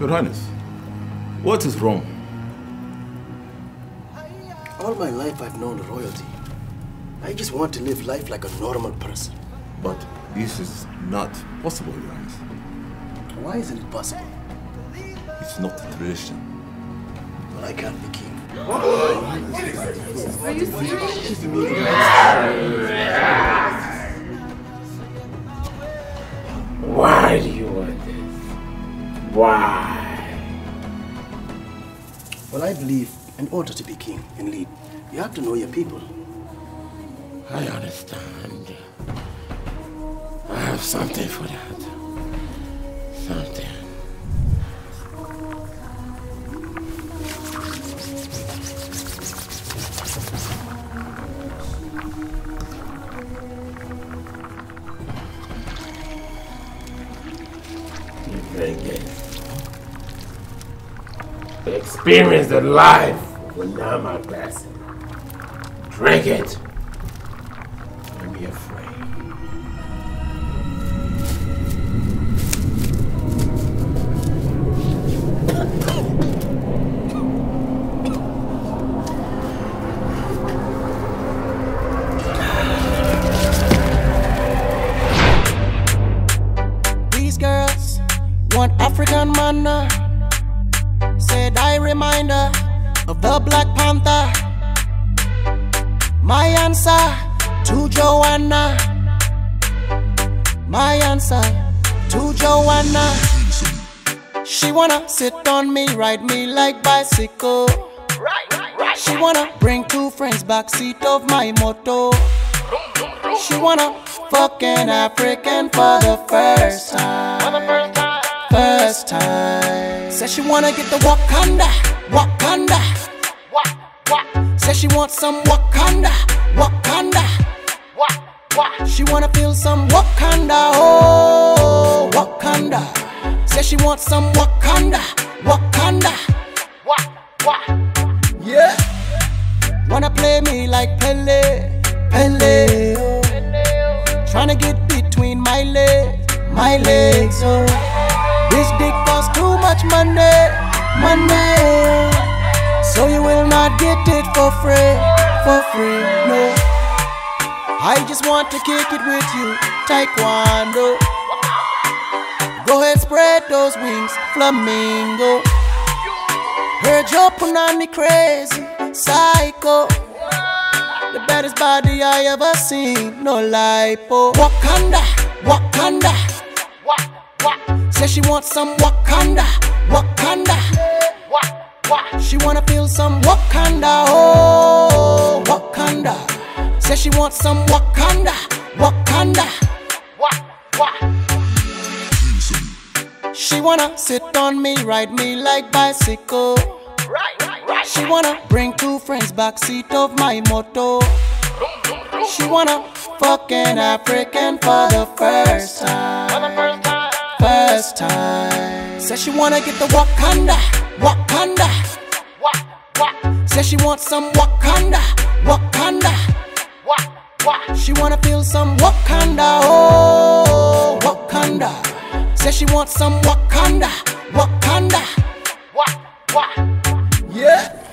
Your Highness, what is wrong? All my life I've known royalty. I just want to live life like a normal person. But this is not possible, Your Highness. Why isn't it possible? It's not the tradition. But I can't be king. Are you serious? Why do you want this? Why? Well, I believe in order to be king and lead, you have to know your people. I understand. I have something for that. Something. Experience the life of a Nama. Drink it. Don't be afraid. Want African manna. Uh, said I reminder of the Black Panther. My answer to Joanna. My answer to Joanna. She wanna sit on me, ride me like bicycle. She wanna bring two friends backseat of my moto. She wanna fuck an African for the first time. First time. Says she wanna get the Wakanda, Wakanda. Says she wants some Wakanda, Wakanda. Wah wa She wanna feel some Wakanda, oh Wakanda. Says she wants some Wakanda, Wakanda. Yeah. Wanna play me like Pele, Pele. Oh. Tryna get between my legs, my legs. Oh. This dick costs too much money, money. So you will not get it for free, for free, no. I just want to kick it with you, Taekwondo. Go ahead, spread those wings, flamingo. Heard your punani crazy, psycho. The baddest body I ever seen, no lipo. Wakanda, Wakanda. Say she wants some Wakanda, Wakanda. She wanna feel some Wakanda, oh Wakanda. Say she wants some Wakanda, Wakanda. She wanna sit on me, ride me like bicycle. She wanna bring two friends backseat of my moto. She wanna fuck an African for the first. First time. Says she wanna get the Wakanda, Wakanda. Says she wants some Wakanda, Wakanda. She wanna feel some Wakanda, oh Wakanda. Says she wants some Wakanda, Wakanda. Yeah.